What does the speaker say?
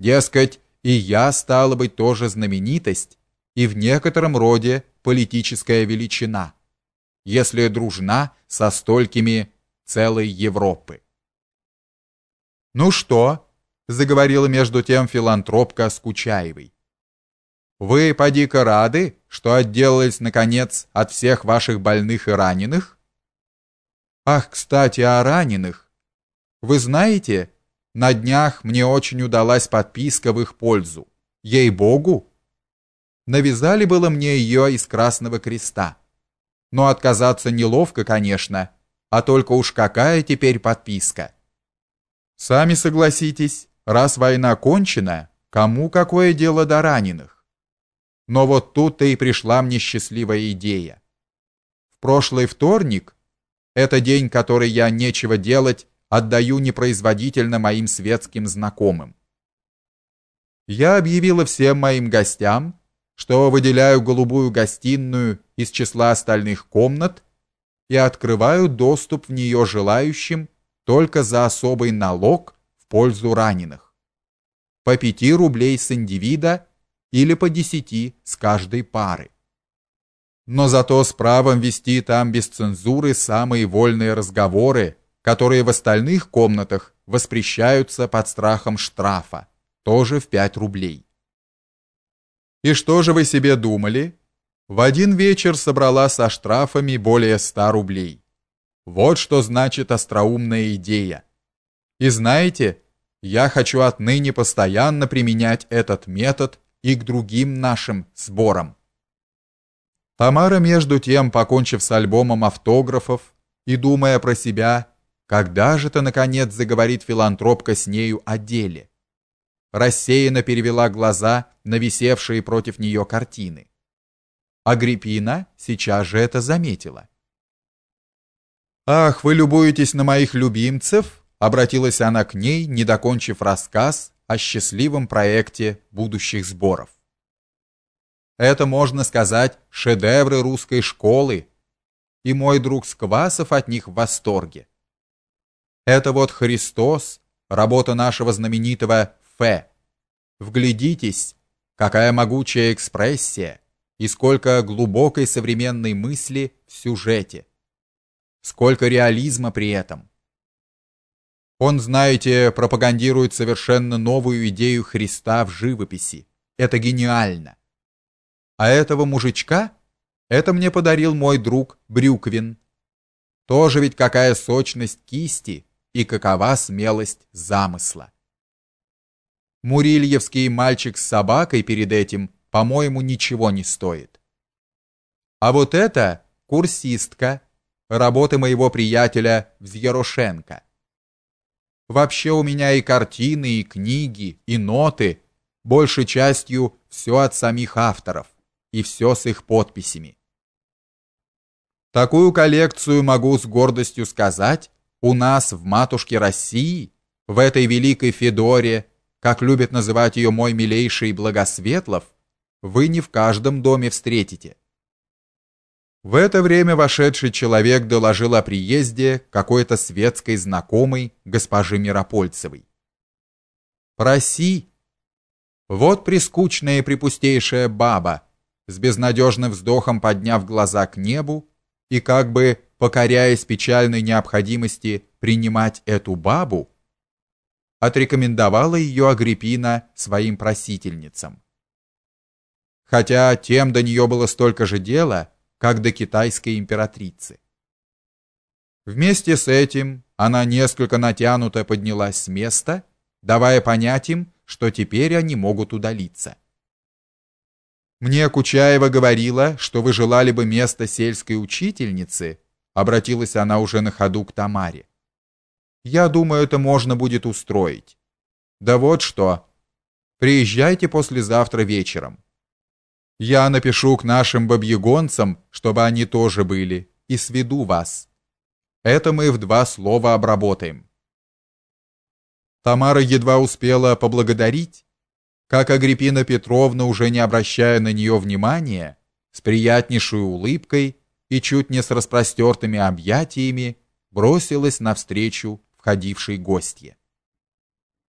Дескать, и я стала быть тоже знаменитость и в некотором роде политическая величина, если дружна со столькими целой Европы. Ну что, заговорила между тем филантропка Скучаевой. Вы поди-ка рады, что отделались наконец от всех ваших больных и раненых? Ах, кстати, о раненых. Вы знаете, на днях мне очень удалась подписка в их пользу. Ей-богу. Навязали было мне ее из Красного Креста. Но отказаться неловко, конечно, а только уж какая теперь подписка. Сами согласитесь, раз война кончена, кому какое дело до раненых? Но вот тут-то и пришла мне счастливая идея. В прошлый вторник, это день, который я нечего делать, отдаю непроизводительно моим светским знакомым. Я объявила всем моим гостям, что выделяю голубую гостиную из числа остальных комнат и открываю доступ в нее желающим только за особый налог в пользу раненых. По 5 рублей с индивида или по десяти с каждой пары. Но зато с правом вести там без цензуры самые вольные разговоры, которые в остальных комнатах воспрещаются под страхом штрафа, тоже в 5 рублей. И что же вы себе думали? В один вечер собрала со штрафами более 100 рублей. Вот что значит остроумная идея. И знаете, я хочу отныне постоянно применять этот метод и к другим нашим сборам. Тамара между тем, покончив с альбомом автографов и думая про себя, когда же-то наконец заговорит филантропка с нею о деле, рассеянно перевела глаза на висевшие против нее картины. Агриппина сейчас же это заметила. Ах, вы любуетесь на моих любимцев, обратилась она к ней, не докончив рассказ о счастливом проекте будущих сборов. Это можно сказать шедевры русской школы, и мой друг Сквасов от них в восторге. Это вот Христос, работа нашего знаменитого Ф. Вглядитесь, какая могучая экспрессия и сколько глубокой современной мысли в сюжете. Сколько реализма при этом. Он, знаете, пропагандирует совершенно новую идею Христа в живописи. Это гениально. А этого мужичка это мне подарил мой друг Брюквин. Тоже ведь какая сочность кисти и какова смелость замысла. Мурильевский мальчик с собакой перед этим, по-моему, ничего не стоит. А вот это курсистка, работы моего приятеля Взъерошенко. Вообще у меня и картины, и книги, и ноты, большей частью все от самих авторов, и все с их подписями. Такую коллекцию могу с гордостью сказать, у нас в матушке России, в этой великой Федоре, как любит называть ее мой милейший Благосветлов, вы не в каждом доме встретите. В это время вошедший человек доложил о приезде какой-то светской знакомой госпожи Миропольцевой. Проси. Вот прискучная и припустейшая баба, с безнадежным вздохом подняв глаза к небу и как бы покоряясь печальной необходимости принимать эту бабу, отрекомендовала ее Агриппина своим просительницам. Хотя тем до нее было столько же дела, как до китайской императрицы. Вместе с этим она несколько натянуто поднялась с места, давая понять им, что теперь они могут удалиться. Мне Кучаева говорила, что вы желали бы место сельской учительницы, обратилась она уже на ходу к Тамаре. Я думаю, это можно будет устроить. Да вот что. Приезжайте послезавтра вечером. Я напишу к нашим бабьегонцам, чтобы они тоже были, и сведу вас. Это мы в два слова обработаем. Тамара едва успела поблагодарить, как Агриппина Петровна, уже не обращая на нее внимания, с приятнейшей улыбкой и чуть не с распростертыми объятиями, бросилась навстречу входившей гостье.